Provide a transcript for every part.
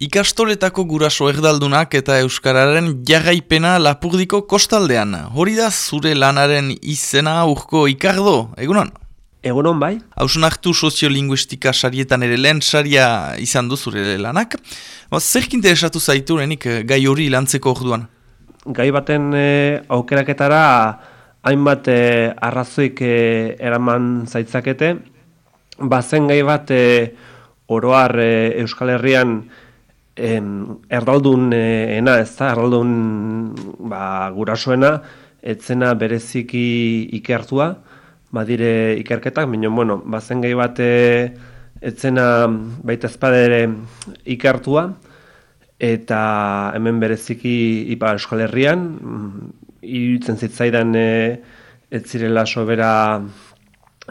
Ikastoletako guraso erdaldunak eta Euskararen jarraipena lapurdiko kostaldean. Hori da zure lanaren izena urko ikardo, egunon? Egunon bai. Hausun hartu soziolinguistika sarietan ere lehen saria izan du zure lanak. Ba, Zerk interesatu zaitu renik eh, gai hori lantzeko orduan? Gai baten e, aukeraketara hainbat e, arrazoik e, eraman zaitzakete. Bazen gai bat e, oroar e, Euskal Herrian em, erdaldun ena, ez da, erdaldun ba, gurasoena, etzena bereziki ikertua, badire ikerketak, baina, bueno, bazen gai bat etzena baita ezpadere ikertua, eta hemen bereziki ipa euskal herrian, iruditzen zitzaidan e, ez zirela sobera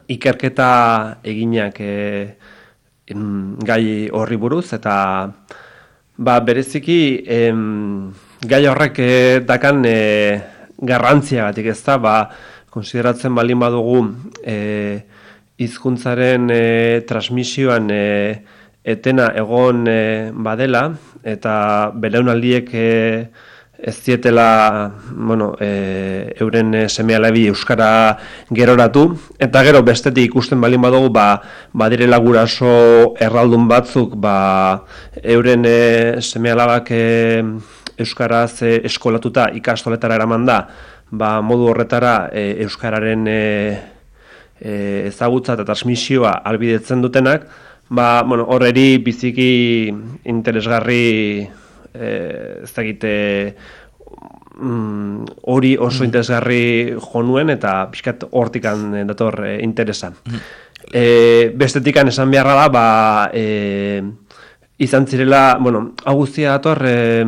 ikerketa eginak e, gai horri buruz, eta Ba, bereziki, em, gai horrek eh, dakan eh, garrantzia gatik ez da, ba, konsideratzen balin badugu eh, hizkuntzaren eh, transmisioan eh, etena egon eh, badela, eta belaunaldiek eh, ez dietela bueno, e, euren e, semealabi euskara geroratu. Eta gero bestetik ikusten balin badugu ba badirela guraso erraldun batzuk ba euren e, semealabak e, euskaraz e, eskolatuta ikastoletara eraman da. Ba modu horretara e, euskararen e, e, ezagutza eta transmisioa albidetzen dutenak. Ba bueno horreri biziki interesgarri eh, ez dakite mm, hori oso mm. interesgarri jonuen eta pixkat hortikan dator e, interesa. Mm. E, bestetikan esan beharra da, ba, e, izan zirela, bueno, augustia dator, e,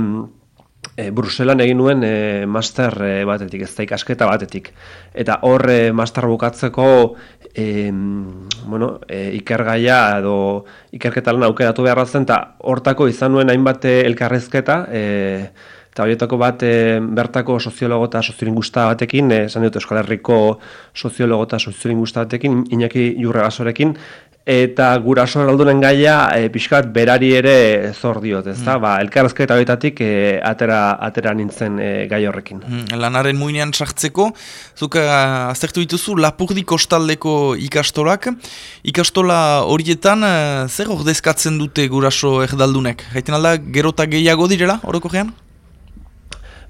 e, Bruselan egin nuen e, master e, batetik, ez da ikasketa batetik. Eta hor e, master bukatzeko e, bueno, e, ikergaia edo ikerketa lan aukeratu behar zen, eta hortako izan nuen hainbat elkarrezketa, e, eta horietako bat bertako soziologo eta soziolingusta batekin, esan dut Euskal Herriko soziologo eta soziolingusta batekin, Iñaki Jurregasorekin, eta guraso eraldunen gaia e, pixkat berari ere zor diot, ez da? Mm. Ba, elkarrezketa horietatik e, atera, atera nintzen e, gai horrekin. Mm, lanaren muinean sartzeko, zuk aztertu dituzu Lapurdi kostaldeko ikastolak. Ikastola horietan zer ordezkatzen dute guraso erdaldunek? Gaiten alda gerota gehiago direla, horoko gean?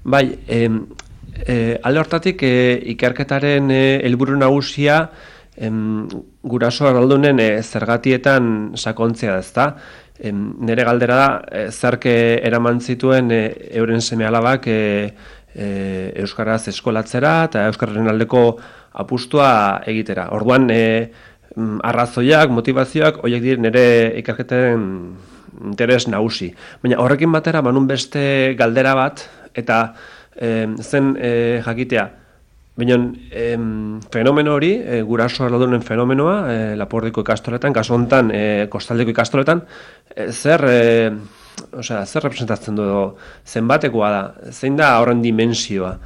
Bai, e, e, alde hortatik e, ikerketaren helburu nagusia em, guraso araldunen e, zergatietan sakontzea ez da. nere galdera da, e, zerke eraman zituen e, euren seme alabak e, Euskaraz eskolatzera eta Euskarren aldeko apustua egitera. Orduan, e, arrazoiak, motivazioak, horiek dire nire ikerketen interes nagusi. Baina horrekin batera, manun beste galdera bat, eta e, zen e, jakitea, Baina, em, fenomeno hori, e, guraso aldunen fenomenoa, e, lapordiko ikastoletan, kaso honetan, e, kostaldeko ikastoletan, e, zer, e, osea, zer representatzen du zenbatekoa da, zein da horren dimensioa.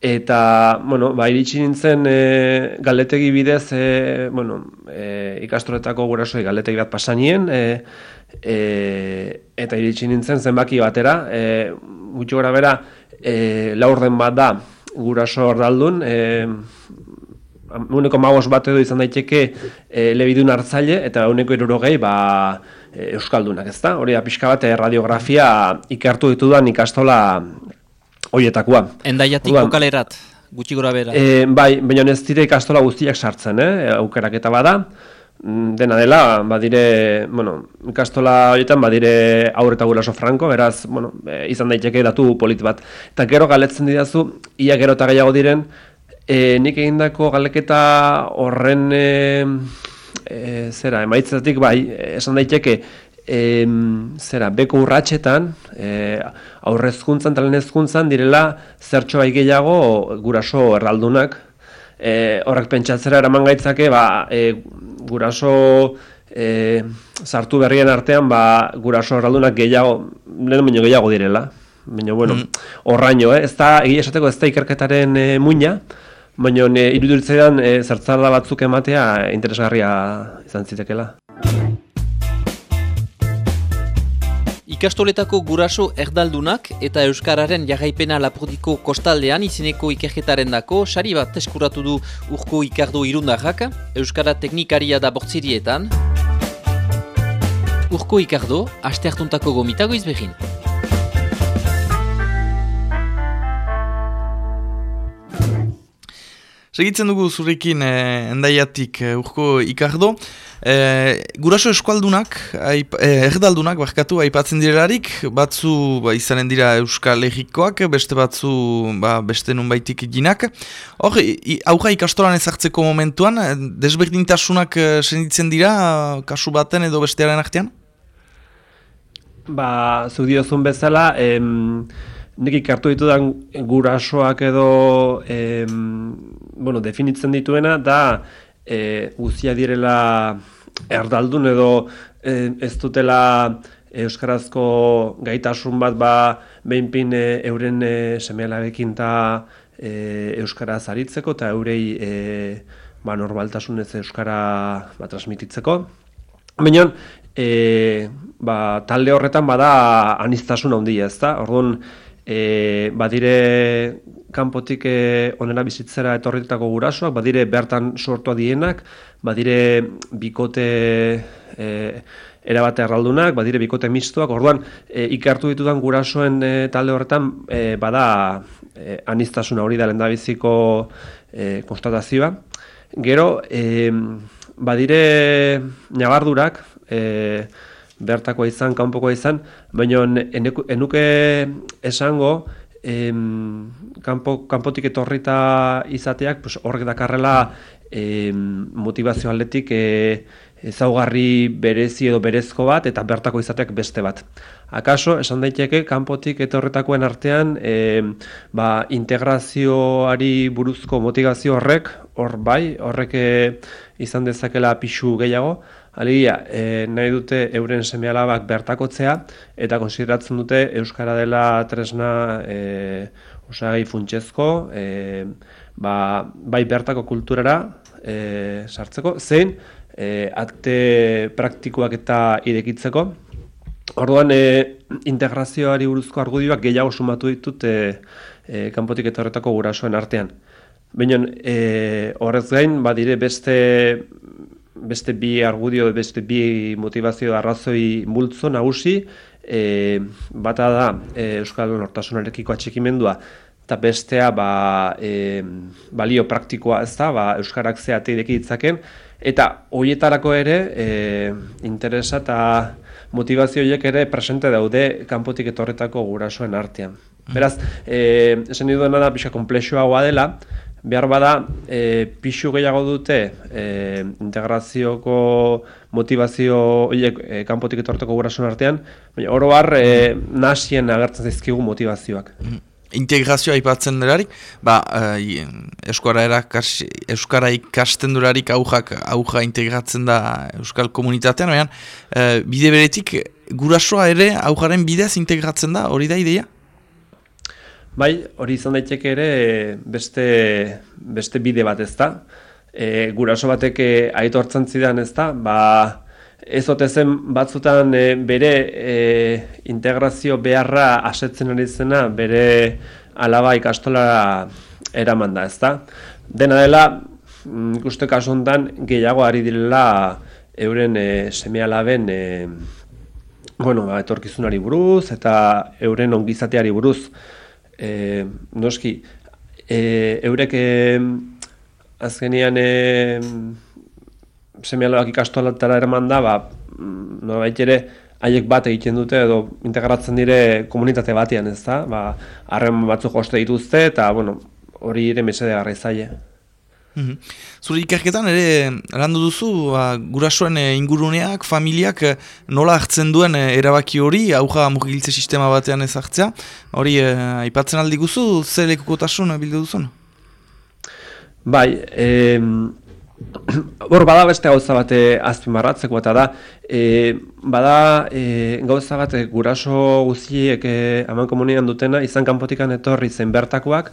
Eta, bueno, ba, iritsi nintzen e, galetegi bidez, e, bueno, e, ikastoletako gurasoi galetegi bat pasanien, e, e, eta iritsi nintzen zenbaki batera, e, gutxo gara bera, e, laurden bat da, guraso ordaldun, e, uneko magos bat edo izan daiteke e, lebidun hartzaile, eta uneko irurogei ba, e, euskaldunak, ez da? Hori da, pixka bat, radiografia ikertu ditudan ikastola horietakoa. Endaiatik Uan, bukalerat, gutxi gora bera. E, bai, baina ez dire ikastola guztiak sartzen, eh? aukerak eta bada. Mm, dena dela, badire, bueno, ikastola horietan badire aurre eta guraso franko, beraz, bueno, e, izan daiteke datu polit bat. Eta gero galetzen didazu, ia gero eta gehiago diren, e, nik egindako galeketa horren e, e, zera, emaitzatik bai, esan daiteke, e, zera, beko urratxetan, e, aurrezkuntzan, talenezkuntzan, direla zertxo bai gehiago guraso erraldunak, e, horrek pentsatzera eraman gaitzake, ba, e, guraso e, sartu berrien artean, ba, guraso erraldunak gehiago, lehen baino gehiago direla. Baina, bueno, mm. horraino, eh? ez da, egia esateko ez da ikerketaren e, muina, baina e, iruduritzaidan e, zertzala batzuk ematea interesgarria izan zitekela. Ikastoletako guraso erdaldunak eta Euskararen jarraipena lapurdiko kostaldean izeneko ikerketaren dako sari bat eskuratu du urko ikardo irundarrak, Euskara teknikaria da bortzirietan. Urko ikardo, aste hartuntako gomitago izbegin. Segitzen dugu zurekin eh, endaiatik eh, urko ikardo. Eh, guraso eskualdunak, aip, eh, erdaldunak, barkatu, aipatzen direlarik, batzu ba, izanen dira euskal egikoak, beste batzu ba, beste nun baitik ginak. Hor, auja ikastoran ezartzeko momentuan, eh, desberdintasunak eh, senditzen dira, kasu baten edo bestearen artean? Ba, zu diozun bezala, em, nik ikartu ditudan gurasoak edo em, bueno, definitzen dituena da e, guzia direla erdaldun edo e, ez dutela euskarazko gaitasun bat ba behinpin e, euren e, semealabekin eta e, euskaraz aritzeko eta eurei e, ba, normaltasunez euskara ba, transmititzeko. Baina, e, ba, talde horretan bada anistasun handia, ez da? Orduan, e, badire kanpotik e, onera bizitzera etorritako gurasoak, badire bertan sortua dienak, badire bikote e, erabate erraldunak, badire bikote mistoak, orduan e, ikartu ditudan gurasoen e, talde horretan e, bada e, anistasuna hori da lendabiziko e, konstatazioa. Gero, e, badire nabardurak, e, bertakoa izan, kanpokoa izan, baina enuke esango em, kanpo, kanpotik etorrita izateak pues, horrek dakarrela em, motivazio aldetik e, ezaugarri berezi edo berezko bat eta bertako izateak beste bat. Akaso, esan daiteke, kanpotik etorretakoen artean e, ba, integrazioari buruzko motivazio horrek, hor bai, horrek izan dezakela pixu gehiago, Alegia, e, nahi dute euren semealabak bertakotzea eta konsideratzen dute Euskara dela tresna e, osagai funtsezko, e, ba, bai bertako kulturara e, sartzeko, zein e, akte praktikoak eta idekitzeko. Orduan, e, integrazioari buruzko argudioak gehiago sumatu ditut e, e, kanpotik eta horretako gurasoen artean. Baina, e, horrez gain, badire beste beste bi argudio, beste bi motivazio arrazoi multzo nagusi, e, bata da e, Euskal Nortasunarekiko atxikimendua, eta bestea ba, e, balio praktikoa ez da, ba, Euskarak zeate ideki ditzaken, eta horietarako ere e, interesa eta motivazio horiek ere presente daude kanpotik etorretako gurasoen artean. Beraz, e, esan dudana da, pixka komplexoa dela, behar bada e, pixu gehiago dute e, integrazioko motivazio horiek e, kanpotik etorteko gurasun artean, baina oro har e, nasien agertzen zaizkigu motivazioak. Mm-hmm. Integrazioa aipatzen delarik, ba, e, euskara, euskara ikasten durarik aujak, auja integratzen da euskal komunitatean, baina e, bide beretik gurasoa ere aujaren bidez integratzen da, hori da ideia? Bai, hori izan daiteke ere beste, beste bide bat ez da. E, guraso batek aitortzen zidan ez da, ba, ez zen batzutan e, bere e, integrazio beharra asetzen ari zena bere alaba ikastola eraman da ez da. Dena dela, mm, ikuste kasu honetan gehiago ari direla euren e, seme alaben e, bueno, etorkizunari buruz eta euren ongizateari buruz e, noski, e, eurek e, azkenian e, semialoak ikastolatara eraman da, ba, no ere, haiek bat egiten dute edo integratzen dire komunitate batean, ez da? Ba, harren batzuk joste dituzte eta, bueno, hori ere mesede garra izaile. Mhm. Zure ikerketan ere landu duzu ba, gurasoen eh, inguruneak, familiak eh, nola hartzen duen eh, erabaki hori, auja mugiltze sistema batean ez hartzea. Hori aipatzen aldi guzu, ze lekukotasun bildu duzun? Bai, eh, hor bada beste gauza bat azpimarratzeko eta da, e, bada e, gauza bat guraso guztiek e, aman komunian dutena izan kanpotikan etorri zen bertakoak,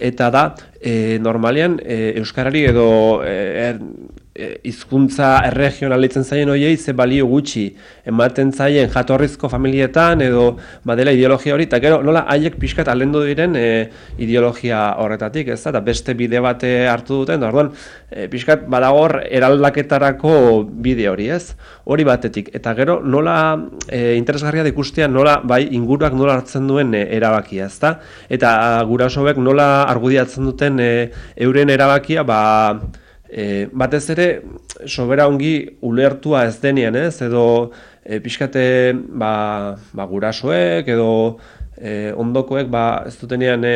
eta da e, normalean e, euskarari edo e, er, e, hizkuntza erregionalitzen zaien hoiei ze balio gutxi ematen zaien jatorrizko familietan edo badela ideologia hori eta gero nola haiek pixkat alendu diren e, ideologia horretatik, ez da, beste bide bate hartu duten, da, orduan, e, pixkat badagor eraldaketarako bide hori, ez? Hori batetik, eta gero nola e, interesgarria ikustea nola, bai, inguruak nola hartzen duen e, erabakia, ez da? Eta gurasoek nola argudiatzen duten e, euren erabakia, ba, e, batez ere sobera ongi ulertua ez denean, ez? Edo e, pixkate ba, ba gurasoek edo e, ondokoek ba, ez dutenean e,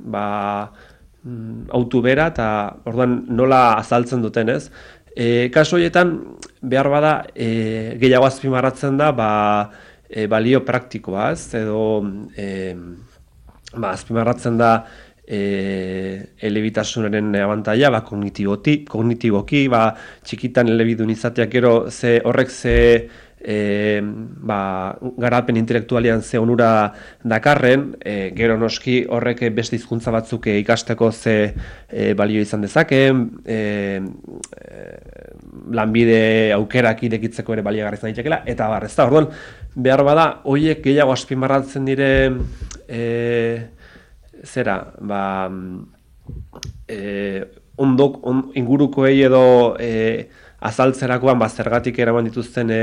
ba, mm, autu bera eta orduan nola azaltzen duten, ez? E, kaso horietan behar bada e, gehiago azpimarratzen da ba, e, balio praktikoa, ez? Edo e, ba, azpimarratzen da e, elebitasunaren abantaia, ba, kognitiboki, kognitiboki, ba, txikitan elebidun izateak gero ze horrek ze e, ba, garapen intelektualian ze onura dakarren, e, gero noski horrek beste hizkuntza batzuk ikasteko ze e, balio izan dezake, e, lanbide aukerak idekitzeko ere baliagarri izan daitekeela, eta bar, ez da, orduan, behar bada, hoiek gehiago aspimarratzen dire, e, zera, ba, e, ondok, on, ingurukoei edo e, azaltzerakoan ba, zergatik eraman dituzten e,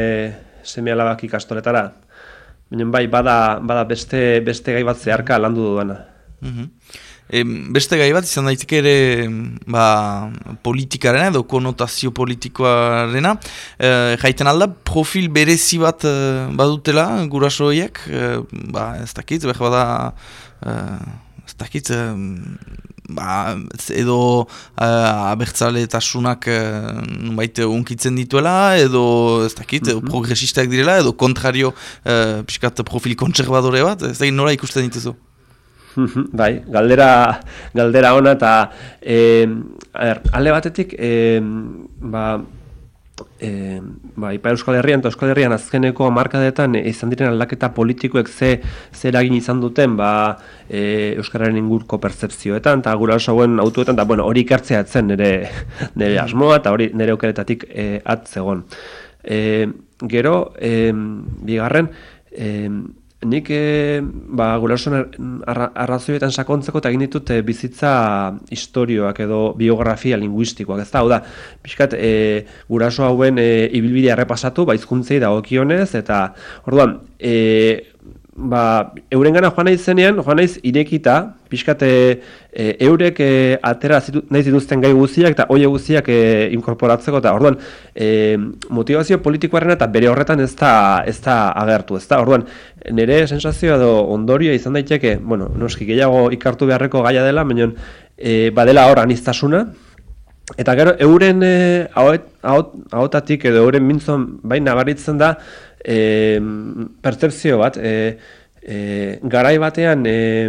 seme alabak ikastoletara. Baina bai, bada, bada beste, beste gai bat zeharka landu duena. Mm beste gai bat izan daiteke ere ba, politikaren edo konotazio politikoarena. E, jaiten alda, profil berezi bat e, badutela guraso horiek, e, ba, ez dakit, behar bada... E, ez dakit, ba, edo uh, abertzale eta sunak uh, unkitzen dituela, edo ez dakit, mm -hmm. progresistak direla, edo kontrario uh, piskat profil kontserbadore bat, ez dakit nora ikusten dituzu? bai, galdera, galdera ona eta eh, alde batetik eh, ba, e, ba, Ipa Euskal Herrian eta Euskal Herrian azkeneko markadetan izan diren aldaketa politikoek ze zeragin izan duten ba, e, Euskararen ingurko percepzioetan eta gura oso autuetan, eta bueno, hori ikartzea etzen nire, nire asmoa eta hori nire aukeretatik e, atzegon. E, gero, e, bigarren, e, Nik e, ba, gurasoen arrazoietan sakontzeko eta egin ditut e, bizitza historioak edo biografia linguistikoak, ez da, hau da, pixkat e, guraso hauen e, ibilbidea errepasatu, ba, izkuntzei da okionez, eta, orduan, e, ba, euren gana joan nahi zenean, joan nahi irekita, pixkate e, eurek e, atera zitu, nahi zituzten gai guziak eta oie guziak e, inkorporatzeko, eta orduan, e, motivazio politikoaren eta bere horretan ez da, ez da agertu, ez da, orduan, nire sensazioa edo ondorio izan daiteke, bueno, noski gehiago ikartu beharreko gaia dela, baina e, badela hor anistasuna, Eta gero, euren e, ahotatik edo euren mintzon bain nabaritzen da, e, percepzio bat, e, e, garai batean e,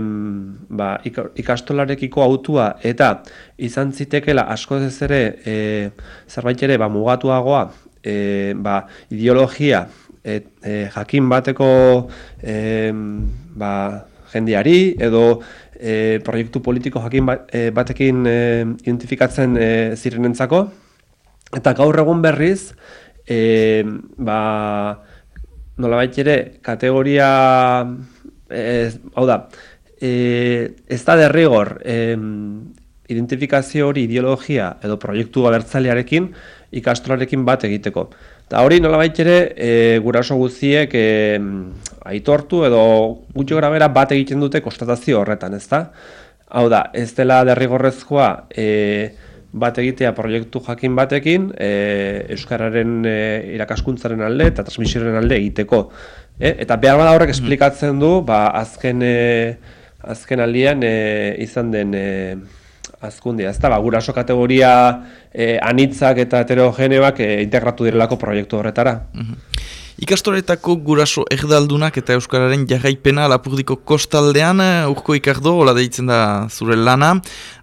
ba, ikastolarekiko autua eta izan zitekela asko ez ere e, zerbait ere ba, mugatuagoa e, ba, ideologia e, e, jakin bateko e, ba, jendiari edo e, proiektu politiko jakin ba, e, batekin e, identifikatzen e, zirenentzako. Eta gaur egun berriz e, ba, nolabait ere kategoria ez, hau da e, ez da derrigor e, identifikazio hori ideologia edo proiektu abertzalearekin ikastolarekin bat egiteko. Eta hori nolabait ere e, guraso guztiek e, aitortu edo gutxo grabera bat egiten dute kostatazio horretan, ezta? Hau da, ez dela derrigorrezkoa e, bat egitea proiektu jakin batekin e, Euskararen e, irakaskuntzaren alde eta transmisioaren alde egiteko. E, eta behar bada horrek esplikatzen du, ba, azken, e, azken aldian e, izan den e, azkundia. Ez da, ba, guraso kategoria e, anitzak eta heterogeneoak e, integratu direlako proiektu horretara. Mhm. Ikastoretako guraso erdaldunak eta Euskararen jarraipena lapurdiko kostaldean, eh, urko ikardo, hola deitzen da zure lana.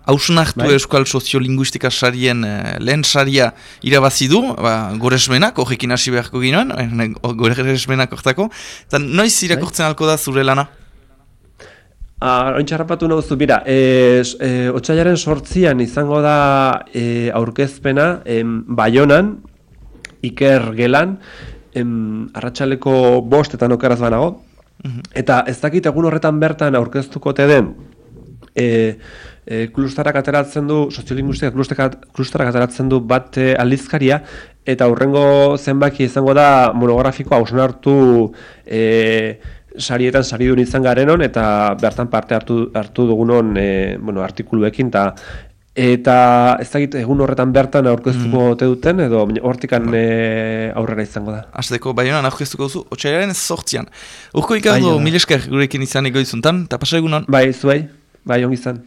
Hausnartu bai. Euskal Soziolinguistika sarien eh, lehen saria irabazi du, ba, goresmenak, horrekin hasi beharko ginoen, eh, goresmenak ortako. Eta noiz bai. alko da zure lana? Ointxarrapatu nahuzu, bira, e, e, otxailaren sortzian izango da e, aurkezpena em, Bayonan, Iker Gelan, em, arratsaleko bostetan okeraz banago, mhm. eta ez dakit egun horretan bertan aurkeztuko te den, e, e, klustarak ateratzen du, soziolinguistika klustarak ateratzen du bat e, aldizkaria, eta hurrengo zenbaki izango da monografikoa hartu e, sarietan sari duen izan garenon, eta bertan parte hartu, hartu dugunon e, bueno, artikuluekin, eta Eta ez dakit egun horretan bertan aurkeztuko mm. duten, edo hortikan e, aurrera izango da. Azteko, bai honan aurkeztuko duzu, otxailaren sortzian. Urko ikardo, bai, mil esker gurekin izan egoizuntan, eta pasa egunon? Bai, zuei, bai, ongi izan.